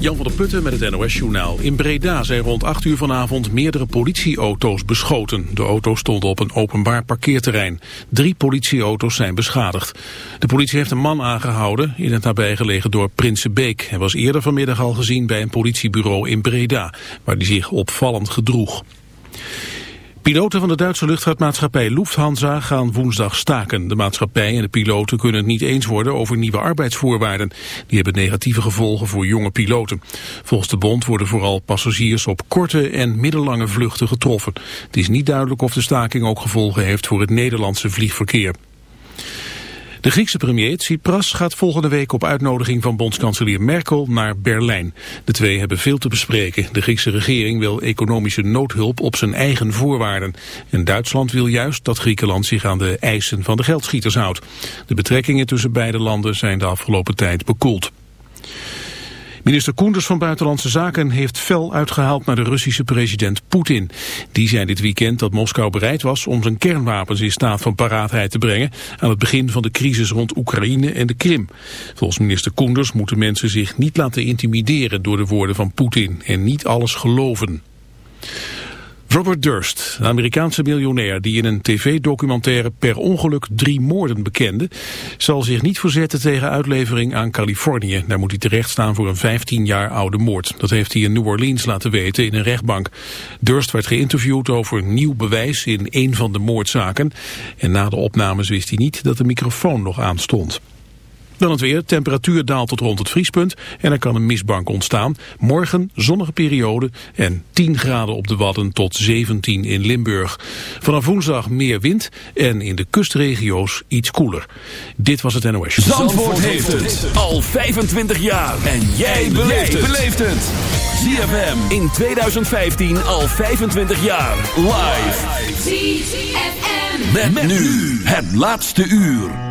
Jan van der Putten met het NOS-journaal. In Breda zijn rond 8 uur vanavond meerdere politieauto's beschoten. De auto's stonden op een openbaar parkeerterrein. Drie politieauto's zijn beschadigd. De politie heeft een man aangehouden in het nabijgelegen dorp Prinsenbeek. Hij was eerder vanmiddag al gezien bij een politiebureau in Breda, waar hij zich opvallend gedroeg. Piloten van de Duitse luchtvaartmaatschappij Lufthansa gaan woensdag staken. De maatschappij en de piloten kunnen het niet eens worden over nieuwe arbeidsvoorwaarden. Die hebben negatieve gevolgen voor jonge piloten. Volgens de bond worden vooral passagiers op korte en middellange vluchten getroffen. Het is niet duidelijk of de staking ook gevolgen heeft voor het Nederlandse vliegverkeer. De Griekse premier Tsipras gaat volgende week op uitnodiging van bondskanselier Merkel naar Berlijn. De twee hebben veel te bespreken. De Griekse regering wil economische noodhulp op zijn eigen voorwaarden. En Duitsland wil juist dat Griekenland zich aan de eisen van de geldschieters houdt. De betrekkingen tussen beide landen zijn de afgelopen tijd bekoeld. Minister Koenders van Buitenlandse Zaken heeft fel uitgehaald naar de Russische president Poetin. Die zei dit weekend dat Moskou bereid was om zijn kernwapens in staat van paraatheid te brengen aan het begin van de crisis rond Oekraïne en de Krim. Volgens minister Koenders moeten mensen zich niet laten intimideren door de woorden van Poetin en niet alles geloven. Robert Durst, een Amerikaanse miljonair die in een tv-documentaire per ongeluk drie moorden bekende, zal zich niet verzetten tegen uitlevering aan Californië. Daar moet hij terecht staan voor een 15 jaar oude moord. Dat heeft hij in New Orleans laten weten in een rechtbank. Durst werd geïnterviewd over nieuw bewijs in een van de moordzaken. En na de opnames wist hij niet dat de microfoon nog aanstond. Dan het weer. Temperatuur daalt tot rond het vriespunt en er kan een mistbank ontstaan. Morgen zonnige periode en 10 graden op de Wadden tot 17 in Limburg. Vanaf woensdag meer wind en in de kustregio's iets koeler. Dit was het NOS. Zandvoort, Zandvoort heeft het al 25 jaar. En jij beleeft het. ZFM in 2015 al 25 jaar. Live. ZFM. met nu het laatste uur.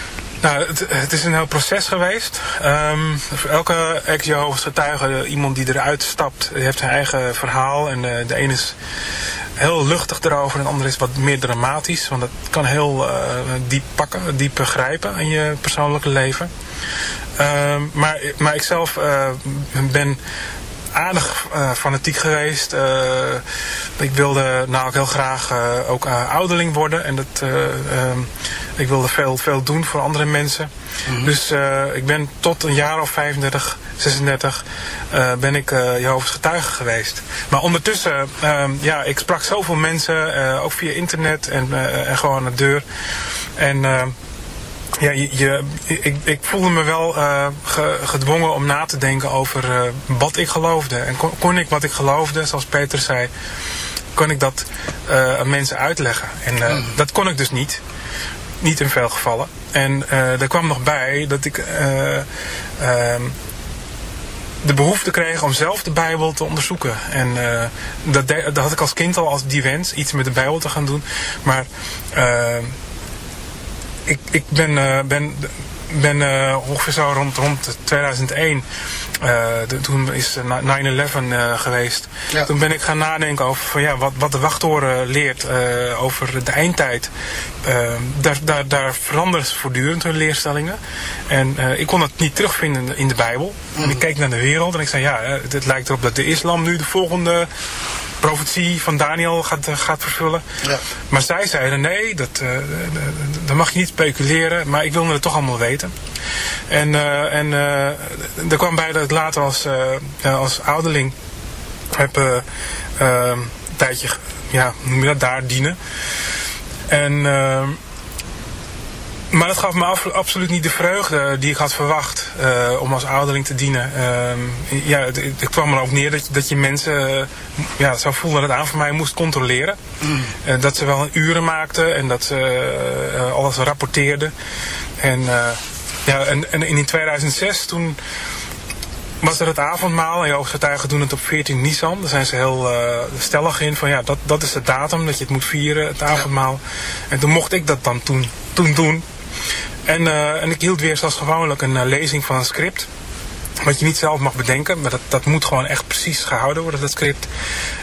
Nou, het, is een heel proces geweest. Voor elke ex-Jehovah's getuige, iemand die eruit stapt, heeft zijn eigen verhaal. En uh, de ene is heel luchtig erover en de andere is wat meer dramatisch. Want dat kan heel uh, diep pakken, diep begrijpen in je persoonlijke leven. Um, maar, maar ik zelf uh, ben aardig fanatiek geweest. Ik wilde nou ook heel graag uh, ook ouderling worden. En dat, um, ik wilde veel, veel doen voor andere mensen. Mm -hmm. Dus ik ben tot een jaar of 35, 36 ben ik Jehovah's getuige geweest. Maar ondertussen, ehm, ja, ik sprak zoveel mensen, ook via internet en, en gewoon aan de deur. En ja, je, je, ik, ik voelde me wel uh, ge, gedwongen om na te denken over uh, wat ik geloofde. En kon, kon, ik wat ik geloofde, zoals Peter zei, kan ik dat aan mensen uitleggen. En hmm. dat kon ik dus niet. Niet in veel gevallen. En er kwam nog bij dat ik ehm, de behoefte kreeg om zelf de Bijbel te onderzoeken. En dat, dat, had ik als kind al als die wens, iets met de Bijbel te gaan doen. Maar ik, ik ben, ben ben uh, ongeveer zo rond, rond 2001, uh, de, toen is 9-11 uh, geweest. Ja. Toen ben ik gaan nadenken over van, ja, wat, wat de wachttoren leert over de eindtijd. daar, daar, daar veranderen voortdurend hun leerstellingen. En ik kon het niet terugvinden in de Bijbel. En ik keek naar de wereld en ik zei, ja, het lijkt erop dat de islam nu de volgende profetie van Daniel gaat, eh, gaat vervullen. Ja. Maar zij zeiden nee, dat, uh, dat mag je niet speculeren, maar ik wilde het toch allemaal weten. En, en er kwam bij dat ik later als, als ouderling heb een tijdje, ja, noem je dat, daar dienen. En maar dat gaf me absoluut niet de vreugde die ik had verwacht uh, om als ouderling te dienen. Uh, ja, het, het, kwam erop neer dat, dat je mensen uh, ja, zou voelen dat het aan voor mij moest controleren. Mm. dat ze wel uren maakten en dat ze alles rapporteerden. En, ja, en, en in 2006 toen was er het avondmaal en jouw getuigen doen het op 14 Nisan. Daar zijn ze heel stellig in van ja, dat, dat is de datum dat je het moet vieren, het avondmaal. En toen mocht ik dat dan toen, toen doen. En, uh, en ik hield weer zoals gewoonlijk een uh, lezing van een script. Wat je niet zelf mag bedenken, maar dat, dat moet gewoon echt precies gehouden worden, dat script.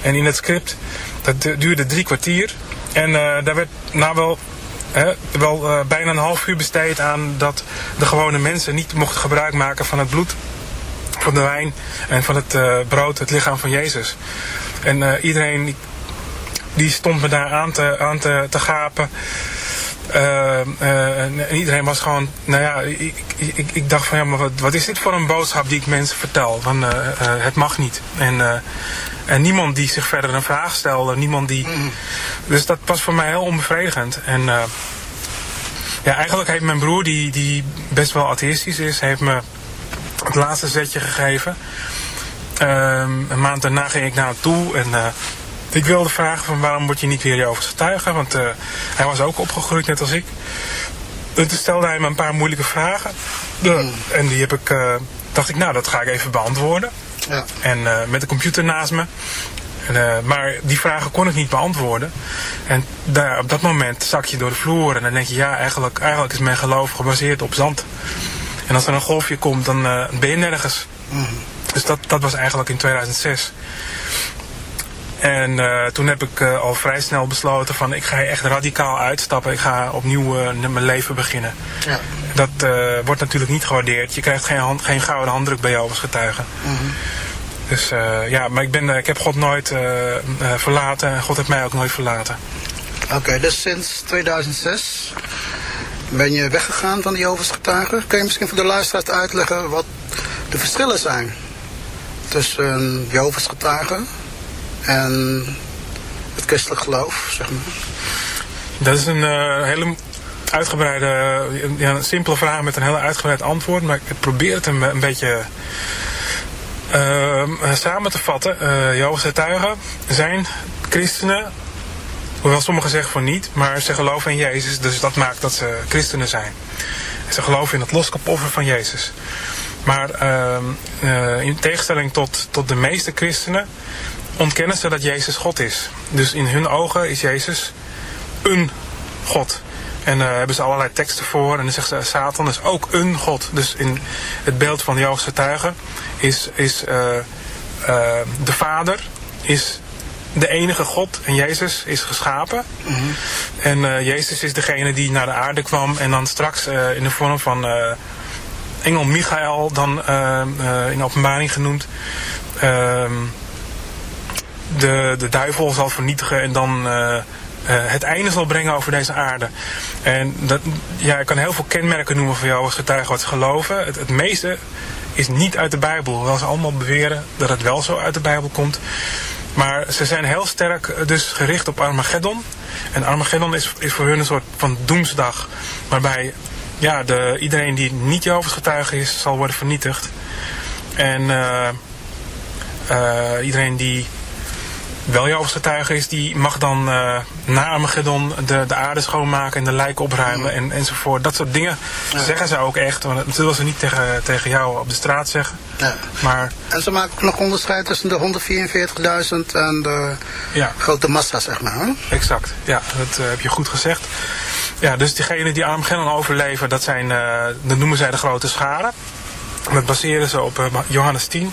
En in het script, dat duurde drie kwartier. En uh, daar werd nou wel, wel bijna een half uur besteed aan dat de gewone mensen niet mochten gebruik maken van het bloed, van de wijn en van het brood, het lichaam van Jezus. En iedereen die stond me daar aan te, aan te, te gapen. Uh, uh, en iedereen was gewoon, nou ja, ik, ik, ik dacht van ja, maar wat, wat, is dit voor een boodschap die ik mensen vertel? Van uh, het mag niet. En, en niemand die zich verder een vraag stelde, niemand die. Mm. Dus dat was voor mij heel onbevredigend. En ja, eigenlijk heeft mijn broer, die, die best wel atheïstisch is, heeft me het laatste zetje gegeven. Ehm, een maand daarna ging ik naar hem toe en ik wilde vragen van waarom word je niet weer Jehovah's getuige? Want uh, hij was ook opgegroeid net als ik. En toen stelde hij me een paar moeilijke vragen. Hmm. En die heb ik, uh, dacht ik, nou dat ga ik even beantwoorden. Ja. En uh, met de computer naast me. En, maar die vragen kon ik niet beantwoorden. En daar, op dat moment zak je door de vloer. En dan denk je, ja, eigenlijk, eigenlijk is mijn geloof gebaseerd op zand. En als er een golfje komt, dan ben je nergens. Mm. Dus dat, dat was eigenlijk in 2006. En uh, toen heb ik uh, al vrij snel besloten van ik ga echt radicaal uitstappen. Ik ga opnieuw uh, mijn leven beginnen. Ja. Dat wordt natuurlijk niet gewaardeerd. Je krijgt geen, hand, geen gouden handdruk bij jou als getuige. Mm -hmm. Dus ja, maar ik, ben, ik heb God nooit verlaten en God heeft mij ook nooit verlaten. Oké, dus sinds 2006 ben je weggegaan van die Jehovah's getuigen. Kun je misschien voor de luisteraars uitleggen wat de verschillen zijn tussen Jehovah's getuigen en het christelijk geloof, zeg maar? Dat is een uh, hele uitgebreide, ja, een simpele vraag met een heel uitgebreid antwoord. Maar ik probeer het een, beetje uh, samen te vatten. Uh, Jehovah's getuigen zijn christenen, hoewel sommigen zeggen van niet, maar ze geloven in Jezus. Dus dat maakt dat ze christenen zijn. Ze geloven in het loskapoffer van Jezus. Maar uh, in tegenstelling tot, tot de meeste christenen ontkennen ze dat Jezus God is. Dus in hun ogen is Jezus een God. En daar uh, hebben ze allerlei teksten voor. En dan zegt ze, Satan is ook een God. Dus in het beeld van de Joodse getuigen is, is uh, uh, de Vader is de enige God. En Jezus is geschapen. Mm -hmm. En Jezus is degene die naar de aarde kwam. En dan straks in de vorm van engel Michael, dan in openbaring genoemd ehm, de, de duivel zal vernietigen en dan uh, uh, het einde zal brengen over deze aarde. En dat, ja, ik kan heel veel kenmerken noemen voor jou als getuige wat ze geloven. Het, het meeste is niet uit de Bijbel, hoewel ze allemaal beweren dat het wel zo uit de Bijbel komt. Maar ze zijn heel sterk eh, dus gericht op Armageddon. En Armageddon is, is voor hun een soort van doemsdag. Waarbij ja, de, iedereen die niet Jehovah's getuige is, zal worden vernietigd. En iedereen die wel Jehovah's getuige is, die mag dan uh, na Armageddon de, de aarde schoonmaken en de lijken opruimen en, enzovoort. Dat soort dingen zeggen ze ook echt. Want dat zullen ze niet tegen, tegen jou op de straat zeggen. Ja. Maar, en ze maken ook nog onderscheid tussen de 144.000 en de ja. grote massa, zeg maar. Hè? Exact, ja, dat heb je goed gezegd. Ja, dus diegenen die Armageddon overleven, dat, zijn, dat noemen zij de grote scharen. Dat baseren ze op Johannes 10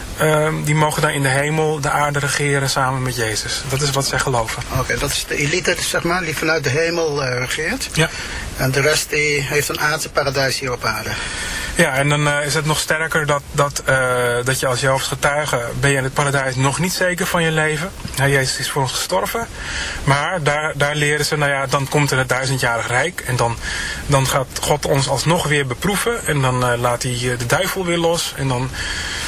Ehm, die mogen dan in de hemel de aarde regeren samen met Jezus. Dat is wat zij geloven. Oké, dat is de elite, zeg maar, die vanuit de hemel uh, regeert. Ja. En de rest die heeft een aardse paradijs hier op aarde. Ja, en dan uh, is het nog sterker dat, dat, uh, dat je als Jehovah's getuige ben je in het paradijs nog niet zeker van je leven. Ja, Jezus is voor ons gestorven. Maar daar, daar leren ze, nou ja, dan komt er het duizendjarig rijk. En dan, dan gaat God ons alsnog weer beproeven. En dan laat hij de duivel weer los. En dan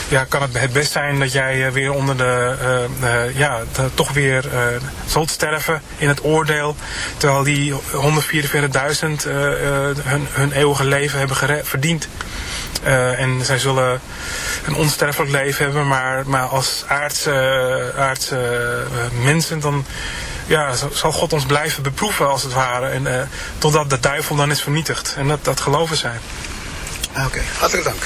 ja, kan het het best zijn dat jij weer onder de, ja, toch weer zult sterven in het oordeel. Terwijl die 144.000 hun, hun eeuwige leven hebben verdiend. Uh, en zij zullen een onsterfelijk leven hebben, maar, maar als aardse, aardse mensen dan ja, zal God ons blijven beproeven als het ware. En, totdat de duivel dan is vernietigd. En dat, dat geloven zij. Oké, hartelijk dank.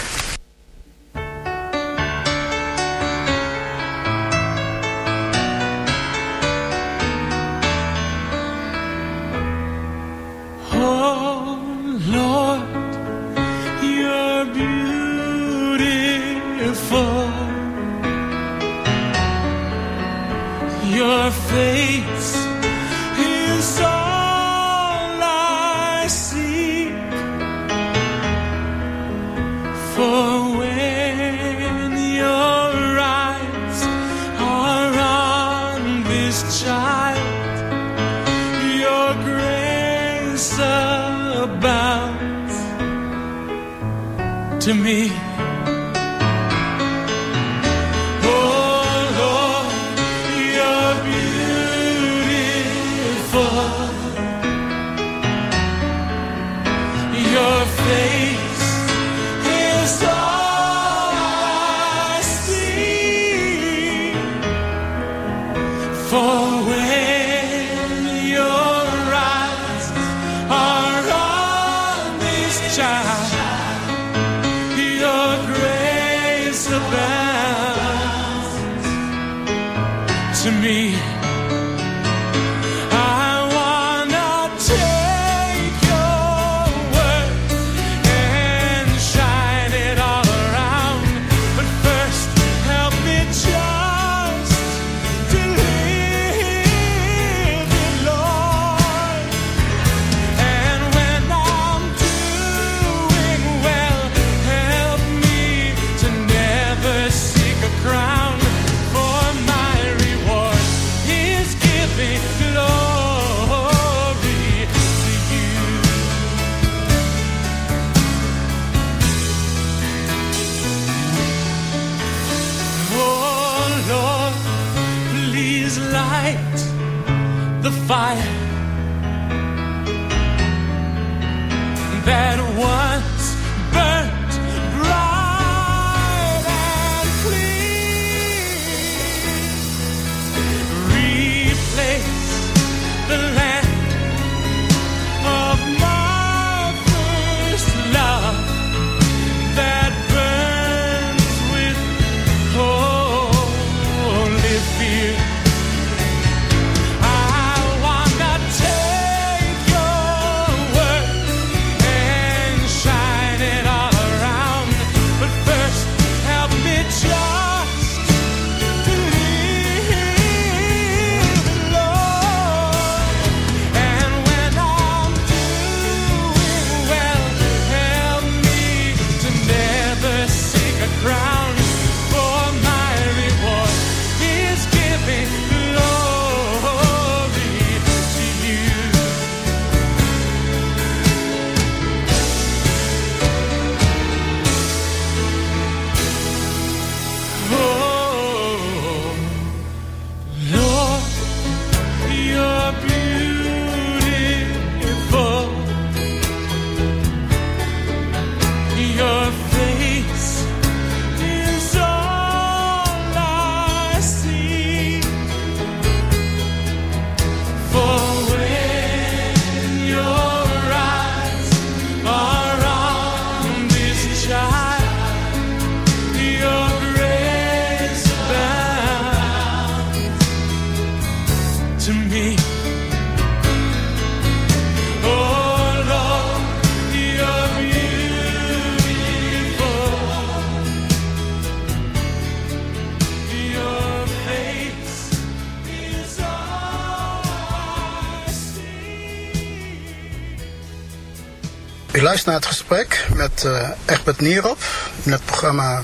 U luistert naar het gesprek met uh, Egbert Nierop in het programma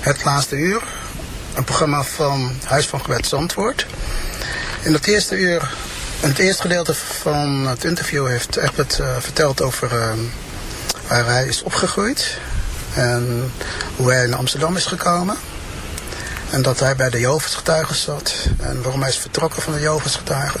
Het Laatste Uur. Een programma van Huis van Gewet Zandvoort. In het eerste uur, in het eerste gedeelte van het interview heeft Egbert uh, verteld over uh, waar hij is opgegroeid. En hoe hij naar Amsterdam is gekomen. En dat hij bij de Jovensgetuigen zat. En waarom hij is vertrokken van de Jovensgetuigen.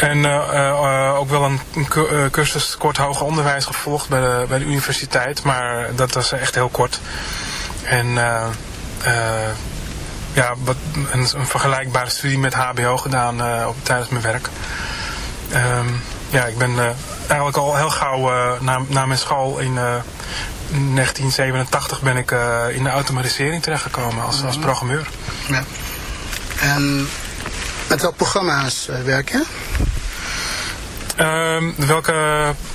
En uh, uh, ook wel een, een cursus kort hoger onderwijs gevolgd bij de, bij de universiteit. Maar dat was echt heel kort. En uh, ja, wat, een, een, vergelijkbare studie met hbo gedaan op, tijdens mijn werk. Um, ja, ik ben eigenlijk al heel gauw na, na mijn school in 1987 ben ik in de automatisering terechtgekomen als, als programmeur. Ja. En met welk programma's werk je? Um, welke,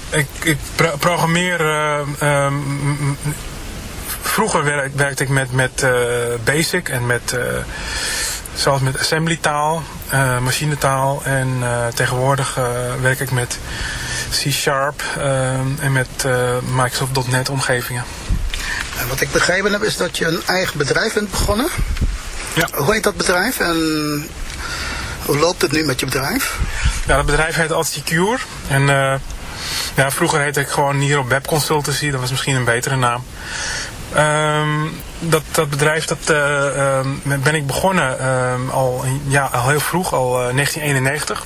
ik, ik programmeer, uh, um, vroeger werk, werkte ik met, met uh, Basic en met, uh, zoals met assembly taal, uh, machinetaal en tegenwoordig werk ik met C-Sharp en met Microsoft.NET omgevingen. En wat ik begrepen heb is dat je een eigen bedrijf bent begonnen. Ja. Hoe heet dat bedrijf en hoe loopt het nu met je bedrijf? Ja, dat bedrijf heet Altsecure. En uh, ja, vroeger heette ik gewoon hier op Web Consultancy. Dat was misschien een betere naam. Um, dat, dat bedrijf dat, uh, um, ben ik begonnen um, al, ja, al heel vroeg, al uh, 1991.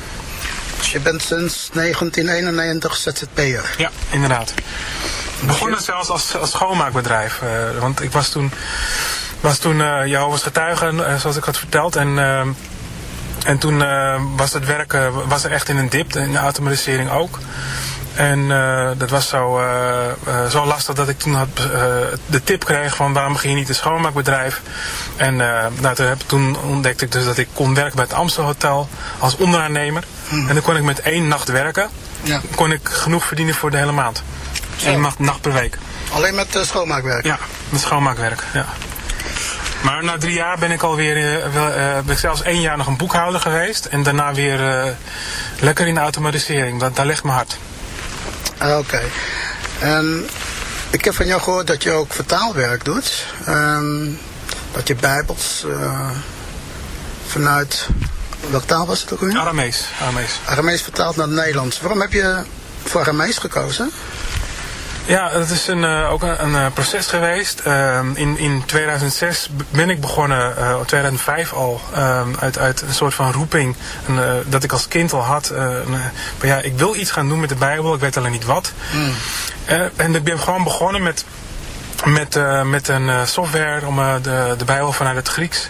Je bent sinds 1991 ZZP'er? Ja, inderdaad. Begonnen zelfs als, als schoonmaakbedrijf. Uh, want ik was toen, was toen uh, Jehovah's getuige, uh, zoals ik had verteld. En, en toen was het werk was er echt in een dip, in de automatisering ook. En dat was zo, zo lastig dat ik toen had, de tip kreeg van waarom ging je niet een schoonmaakbedrijf. En nou, toen, toen ontdekte ik dus dat ik kon werken bij het Amstel Hotel als onderaannemer. Hmm. En dan kon ik met één nacht werken. Ja. kon ik genoeg verdienen voor de hele maand. Eén nacht, nacht per week. Alleen met schoonmaakwerk? Ja, met schoonmaakwerk, ja. Maar na drie jaar ben ik alweer, uh, wel, uh, ben ik zelfs één jaar nog een boekhouder geweest. En daarna weer lekker in de automatisering. Dat, daar ligt mijn hart. Oké. Okay. En ik heb van jou gehoord dat je ook vertaalwerk doet. Um, dat je bijbels vanuit... Welke taal was het ook weer? Aramees. Aramees. Aramees vertaald naar het Nederlands. Waarom heb je voor Aramees gekozen? Ja, dat is een, uh, ook een, een, proces geweest. Uh, in, in 2006 ben ik begonnen, uh, 2005 al, uit, uit een soort van roeping een, dat ik als kind al had. maar ja, ik wil iets gaan doen met de Bijbel, ik weet alleen niet wat. Mm. en ik ben gewoon begonnen met, met, met een software om de, de Bijbel vanuit het Grieks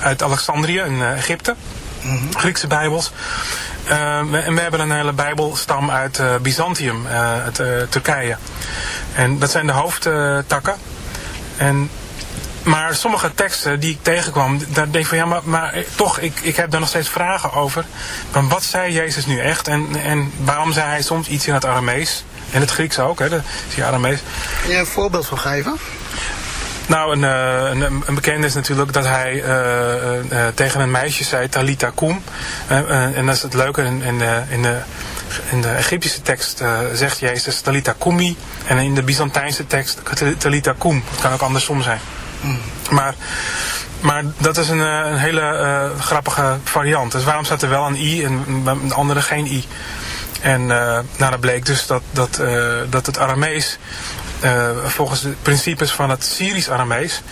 uit Alexandrië in uh, Egypte. Mm -hmm. Griekse Bijbels. Uh, en we hebben een hele Bijbelstam uit Byzantium, uit Turkije. En dat zijn de hoofdtakken. En maar sommige teksten die ik tegenkwam, daar denk ik van ja, maar, maar toch, ik, ik heb daar nog steeds vragen over. Van wat zei Jezus nu echt en, en waarom zei hij soms iets in het Aramees? En het Grieks ook, hè, de, die Aramees. Kun je een voorbeeld van geven? Nou, een, uh, een, een, bekende is natuurlijk dat hij uh, uh, tegen een meisje zei, Talita Kum. en dat is het leuke, in, in, de, in, de, in de Egyptische tekst zegt Jezus Talita Kumi. En in de Byzantijnse tekst Talita Kum. Het kan ook andersom zijn. Mm. Maar, maar dat is een, een hele grappige variant. Dus waarom staat er wel een i en de andere geen i? En nou, dat bleek dus dat, dat, dat het Aramees uh, volgens de principes van het Syrisch-Aramees,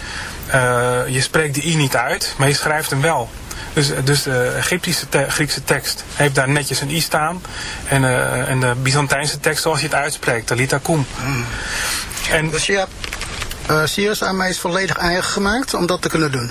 uh, je spreekt de i niet uit, maar je schrijft hem wel. Dus, dus de Egyptische te Griekse tekst heeft daar netjes een i staan. En, uh, en de Byzantijnse tekst zoals je het uitspreekt, Talita Kum. Mm. En, dus je hebt Syrisch-Aramees volledig eigen gemaakt om dat te kunnen doen?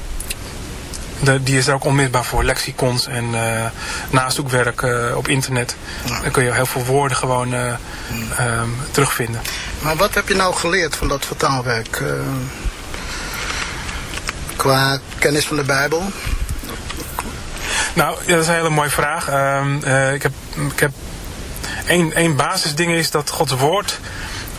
De, die is er ook onmisbaar voor. Lexicons en uh, nazoekwerk uh, op internet. Ja. Dan kun je heel veel woorden gewoon uh, um, terugvinden. Maar wat heb je nou geleerd van dat vertaalwerk? qua kennis van de Bijbel? Nou, dat is een hele mooie vraag. Um, ik heb, ik heb één, één basisding is dat Gods woord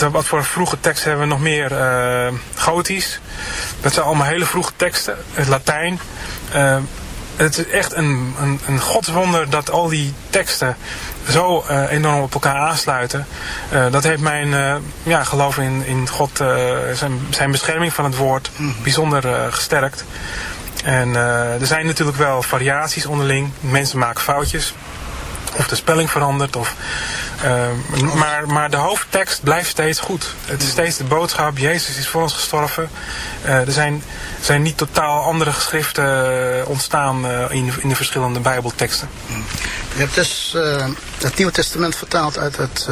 wat, wat voor vroege teksten hebben we nog meer? Uh, Gotisch. Dat zijn allemaal hele vroege teksten. Het Latijn. Uh, het is echt een, een, een godswonder dat al die teksten zo uh, enorm op elkaar aansluiten. Uh, dat heeft mijn uh, ja, geloof in, in God, zijn, zijn bescherming van het woord, bijzonder gesterkt. En er zijn natuurlijk wel variaties onderling. Mensen maken foutjes. Of de spelling verandert. Of, uh, maar, maar de hoofdtekst blijft steeds goed. Het is steeds de boodschap, Jezus is voor ons gestorven. Uh, er zijn, zijn niet totaal andere geschriften ontstaan uh, in, in de verschillende bijbelteksten. Je hebt dus het Nieuwe Testament vertaald uit het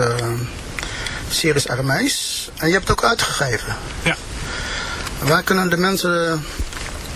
Syrisch Aramees. En je hebt het ook uitgegeven. Ja. Waar kunnen de mensen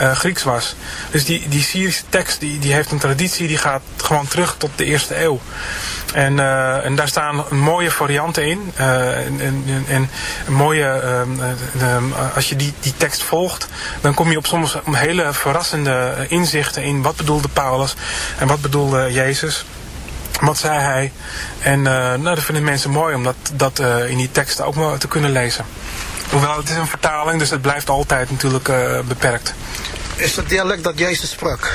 uh, Grieks was. Dus die, die Syrische tekst die, die heeft een traditie die gaat gewoon terug tot de eerste eeuw. En, uh, en daar staan mooie varianten in. Uh, en, en, en mooie, uh, als je die, die tekst volgt, dan kom je op soms hele verrassende inzichten in wat bedoelde Paulus en wat bedoelde Jezus. Wat zei hij? En nou, dat vinden mensen mooi om dat, dat in die teksten ook te kunnen lezen. Hoewel het is een vertaling, dus het blijft altijd natuurlijk uh, beperkt. Is het dialect dat Jezus sprak?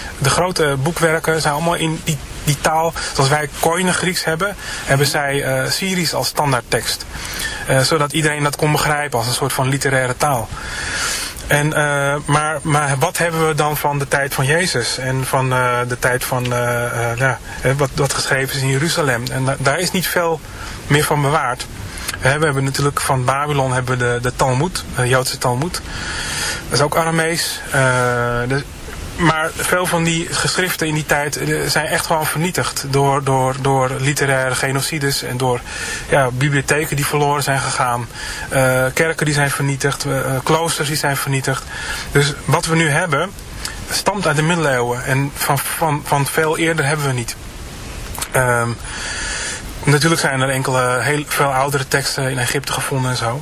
de grote boekwerken zijn allemaal in die, die taal. Zoals wij Koine Grieks hebben, hebben zij uh, Syrisch als standaardtekst. Uh, zodat iedereen dat kon begrijpen als een soort van literaire taal. En, uh, maar, maar wat hebben we dan van de tijd van Jezus en van de tijd van ja, wat, wat geschreven is in Jeruzalem? En daar is niet veel meer van bewaard. We hebben natuurlijk van Babylon hebben we de, de Talmud, de Joodse Talmud. Dat is ook Aramees. De, maar veel van die geschriften in die tijd eh, zijn echt gewoon vernietigd door, door, door literaire genocides en door ja, bibliotheken die verloren zijn gegaan, uh, kerken die zijn vernietigd, uh, kloosters die zijn vernietigd. Dus wat we nu hebben stamt uit de middeleeuwen en van, van, van veel eerder hebben we niet. Um, natuurlijk zijn er enkele heel veel oudere teksten in Egypte gevonden en zo.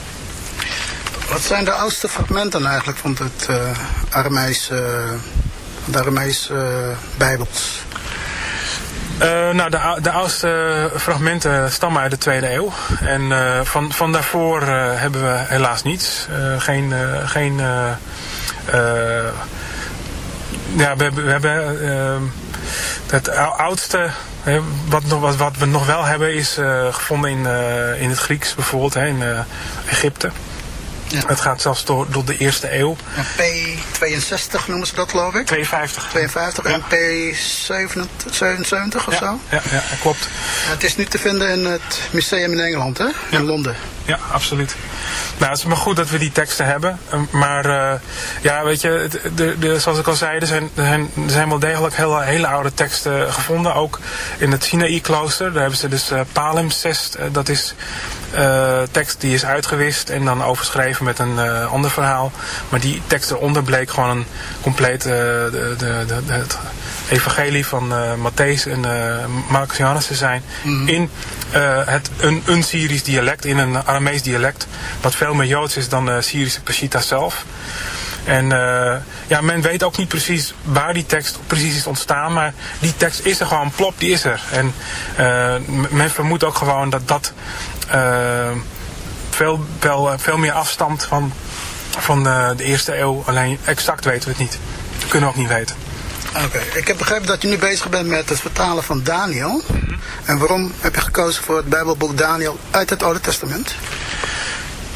Wat zijn de oudste fragmenten eigenlijk van het uh, uh, de uh, Bijbels? nou, de, de, oudste fragmenten stammen uit de tweede eeuw. En van, van daarvoor hebben we helaas niets. geen... geen ja, we we hebben het oudste wat, wat, wat, we nog wel hebben is gevonden in, in het Grieks bijvoorbeeld, hè, in Egypte. Ja. Het gaat zelfs door, door de eerste eeuw. P62 noemen ze dat geloof ik? 52. 52 en P77 of ja. zo? Ja, ja, klopt. het is nu te vinden in het museum in Engeland, hè? In Londen. Ja, absoluut. Nou, het is maar goed dat we die teksten hebben. Ehm, maar uh, ja, weet je, de, de, zoals ik al zei, er zijn, er zijn, wel degelijk hele, hele oude teksten gevonden. Ook in het Sinaï-klooster. Daar hebben ze dus uh, palimpsest. Uh, dat is tekst die is uitgewist en dan overschreven met een ander verhaal. Maar die tekst eronder bleek gewoon een compleet de, de, de, het evangelie van Matthäus en Marcus Johannes te zijn. Mm -hmm. In het, een, een Syrisch dialect, in een Aramees dialect. Wat veel meer Joods is dan de Syrische Peshitta zelf. En uh, ja, men weet ook niet precies waar die tekst precies is ontstaan. Maar die tekst is er gewoon, plop, die is er. En uh, men vermoedt ook gewoon dat dat uh, veel, wel, veel meer afstamt van, van de, de eerste eeuw. Alleen exact weten we het niet. Dat kunnen we ook niet weten. Oké, okay. ik heb begrepen dat je nu bezig bent met het vertalen van Daniel. Mm -hmm. En waarom heb je gekozen voor het Bijbelboek Daniel uit het Oude Testament?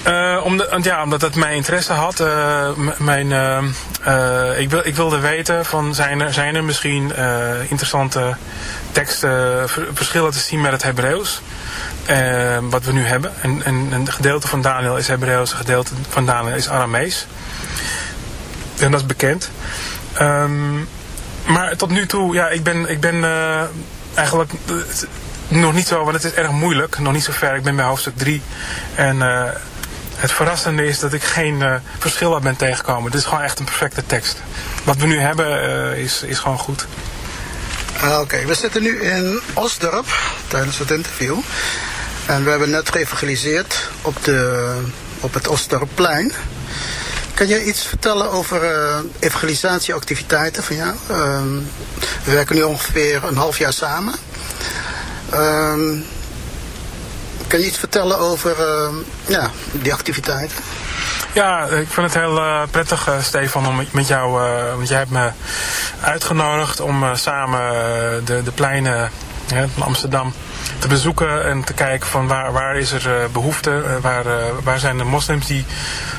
Uh, omdat, ja, omdat het mijn interesse had. Uh, mijn, uh, ik, wil, ik wilde weten, van, zijn, er, zijn er misschien interessante teksten, verschillen te zien met het Hebreeuws? wat we nu hebben. En, en een gedeelte van Daniel is Hebreeuws, een gedeelte van Daniel is Aramees. En dat is bekend. Um, maar tot nu toe, ja, ik ben, ik ben eigenlijk nog niet zo, want het is erg moeilijk. Nog niet zo ver. Ik ben bij hoofdstuk 3. En het verrassende is dat ik geen verschil ben tegengekomen. Dit is gewoon echt een perfecte tekst. Wat we nu hebben is, is gewoon goed. Uh, Oké, we zitten nu in Osdorp tijdens het interview. En we hebben net geëvangeliseerd op, de, op het Osdorpplein. Kan je iets vertellen over uh, evangelisatieactiviteiten van jou? Uh, we werken nu ongeveer een half jaar samen. Uh, kan je iets vertellen over uh, ja, die activiteiten? Ja, ik vind het heel uh, prettig, uh, Stefan, om met jou, want jij hebt me uitgenodigd om samen de, de pleinen van Amsterdam te bezoeken en te kijken van waar, waar is er behoefte, waar, waar zijn de moslims die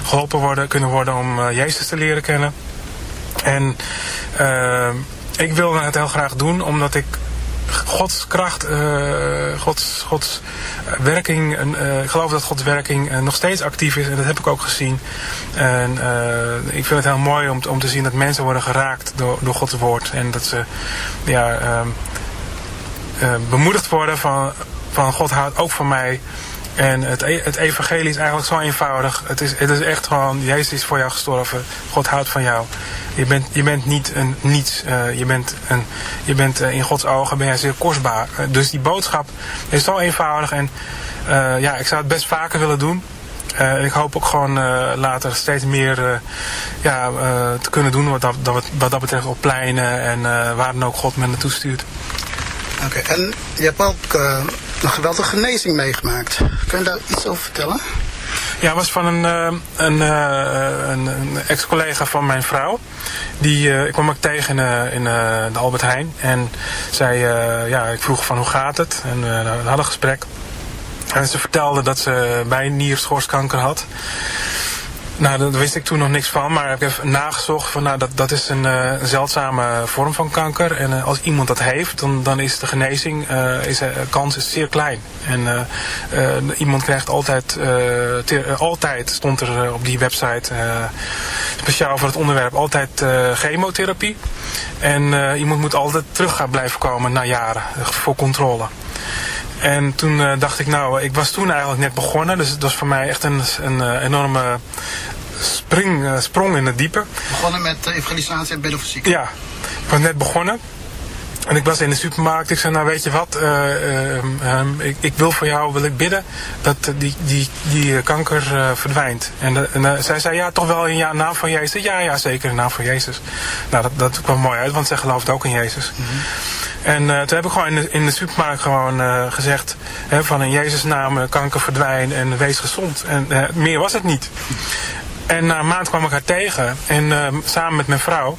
geholpen worden, kunnen worden om Jezus te leren kennen. En ik wil het heel graag doen omdat ik Gods kracht, Gods, Gods werking, ik geloof dat Gods werking nog steeds actief is en dat heb ik ook gezien. En ik vind het heel mooi om, om te zien dat mensen worden geraakt door, door Gods woord en dat ze ja, ehm, bemoedigd worden van, van God houdt ook van mij. En het, e-, het evangelie is eigenlijk zo eenvoudig. Het is, het is echt gewoon, Jezus is voor jou gestorven. God houdt van jou. Je bent, je bent niet een niets. Uh, je bent, een, je bent uh, in Gods ogen ben jij zeer kostbaar. Dus die boodschap is zo eenvoudig. En ja, ik zou het best vaker willen doen. ik hoop ook gewoon later steeds meer ja, te kunnen doen wat dat, dat, wat dat betreft op pleinen en waar dan ook God me naartoe stuurt. Oké, en je hebt ook een geweldige genezing meegemaakt. Kun je daar iets over vertellen? Ja, was van een, uh, een, uh, een, een ex-collega van mijn vrouw. Die, ik kwam ook tegen in, de Albert Heijn. En zij, ja, ik vroeg van hoe gaat het? En we hadden een gesprek. En ze vertelde dat ze bij nierschorstkanker had. Nou, daar wist ik toen nog niks van, maar ik heb nagezocht van nou, dat, dat is een uh, zeldzame vorm van kanker. En uh, als iemand dat heeft, dan, dan is de genezing, uh, is, de kans is zeer klein. En iemand krijgt altijd, altijd stond er op die website, speciaal voor het onderwerp, altijd chemotherapie. En iemand moet altijd terug gaan blijven komen na jaren, voor controle. En toen uh, dacht ik, nou, ik was toen eigenlijk net begonnen. Dus het was voor mij echt een, een uh, enorme spring, uh, sprong in het diepe. Begonnen met evangelisatie en voor Ja, ik was net begonnen. En ik was in de supermarkt. Ik zei, nou weet je wat, um, ik, ik, wil voor jou wil ik bidden dat die, die, die kanker verdwijnt. En, en zij zei, ja toch wel in ja, naam van Jezus. Ja, ja, zeker in naam van Jezus. Nou, dat, dat kwam mooi uit, want zij geloofde ook in Jezus. Mm -hmm. En uh, toen heb ik gewoon in de, in de supermarkt gewoon uh, gezegd hè, van in Jezus naam kanker verdwijn en wees gezond. En meer was het niet. En na een maand kwam ik haar tegen en samen met mijn vrouw.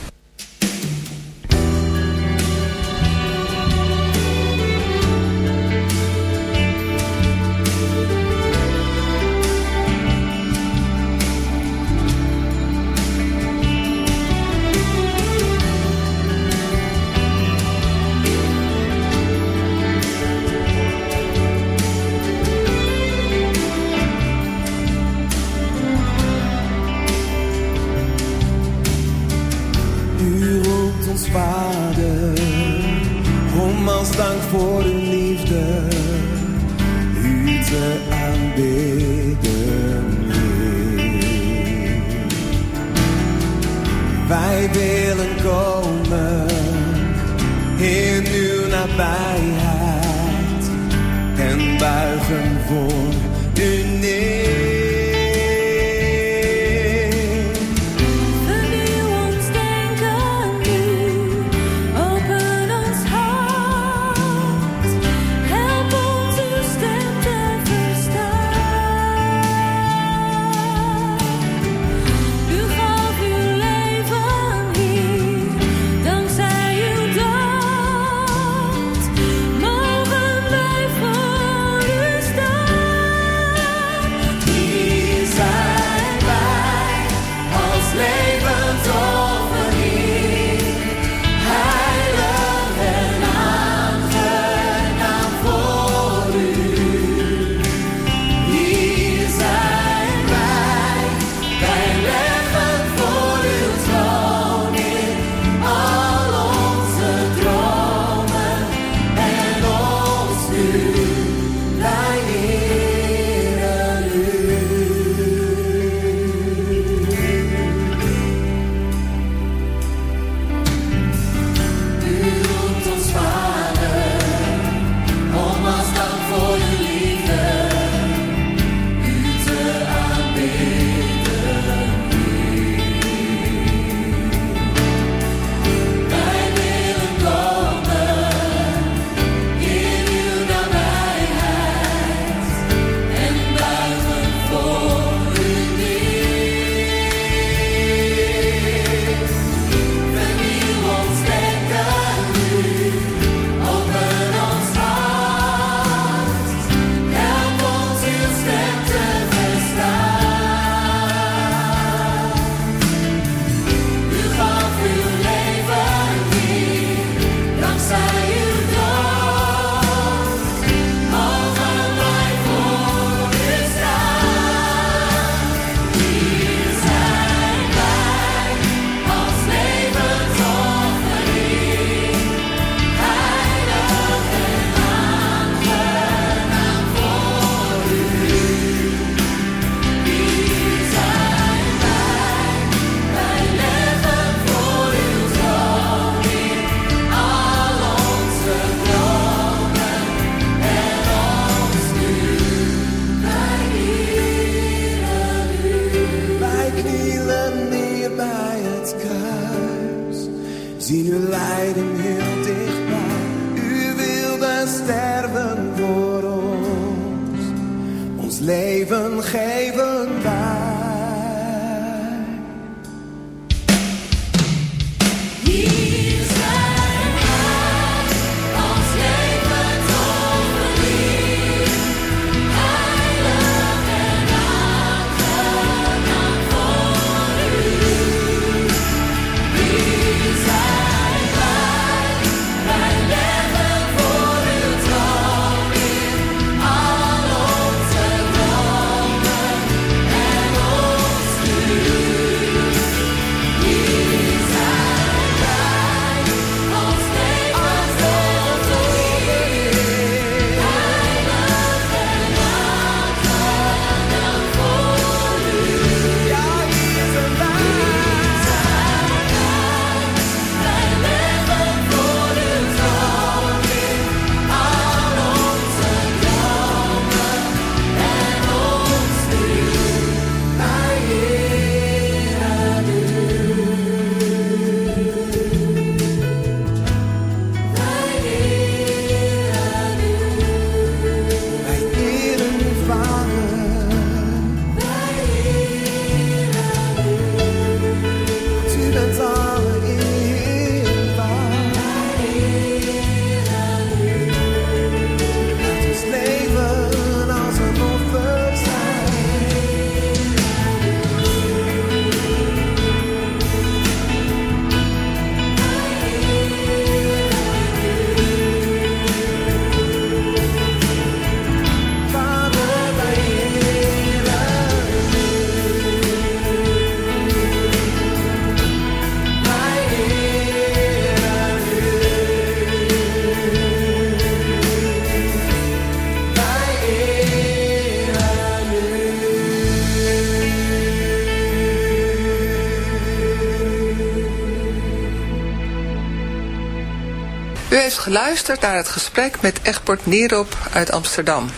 Geluisterd naar het gesprek met Egbert Nierop uit Amsterdam.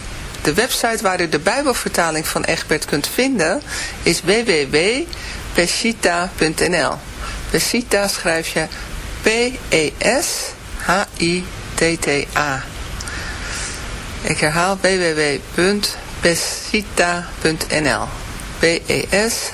De website waar u de Bijbelvertaling van Egbert kunt vinden is www.pesita.nl. Pesita schrijf je P-E-S-H-I-T-T-A. Ik herhaal www.pesita.nl. P-E-S-H-I-T-T-A.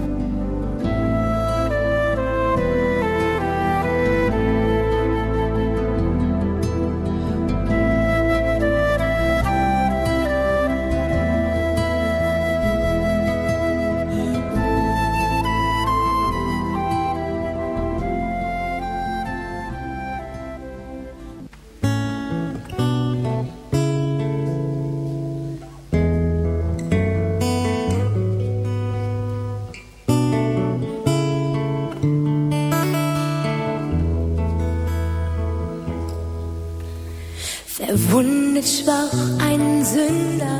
Verwundet schwach ein Sünder,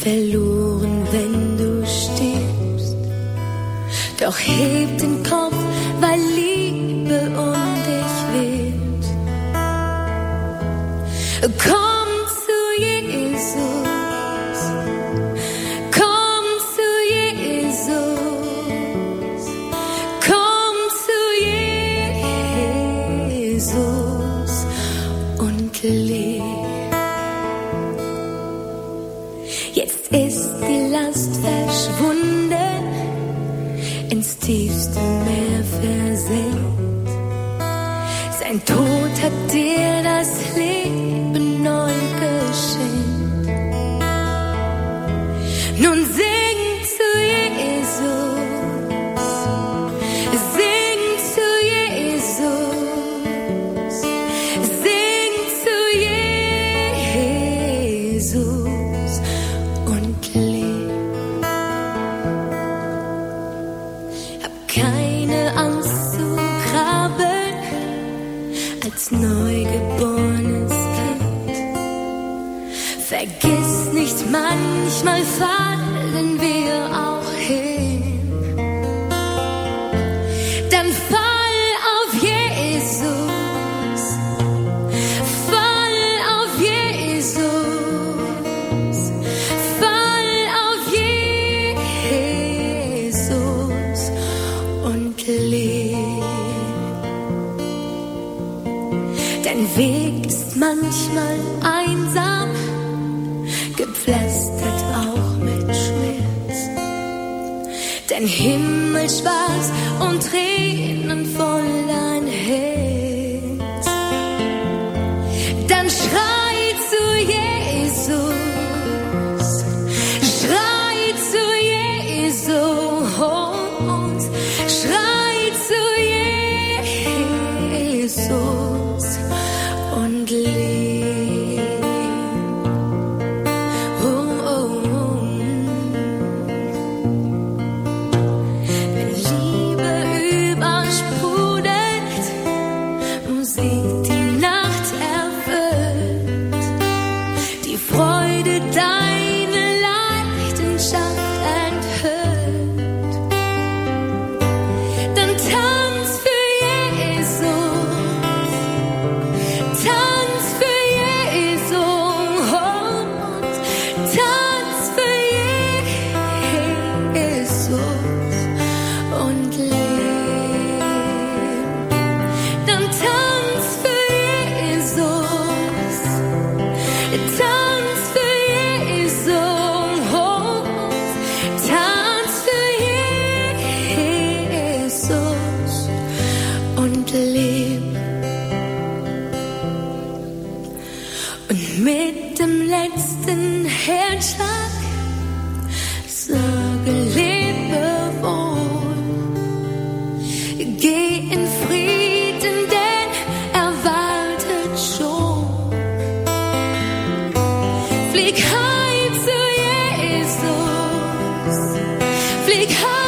verloren, wenn du stirbst. Doch heb den Kopf, weil Liebe Dein Weg ist manchmal einsam, gepflastert auch mit Schmerz. Dein Himmel schwarz und Tränen voll dein Herz. Flieg high.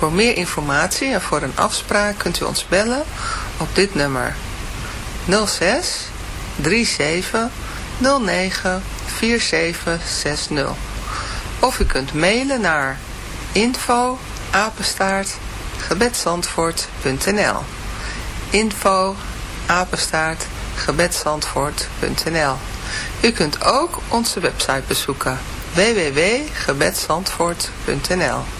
Voor meer informatie en voor een afspraak kunt u ons bellen op dit nummer. 06 37 09 4760. Of u kunt mailen naar info apenstaart gebedsandvoort.nl info apenstaart gebedsandvoort.nl U kunt ook onze website bezoeken www.gebedsandvoort.nl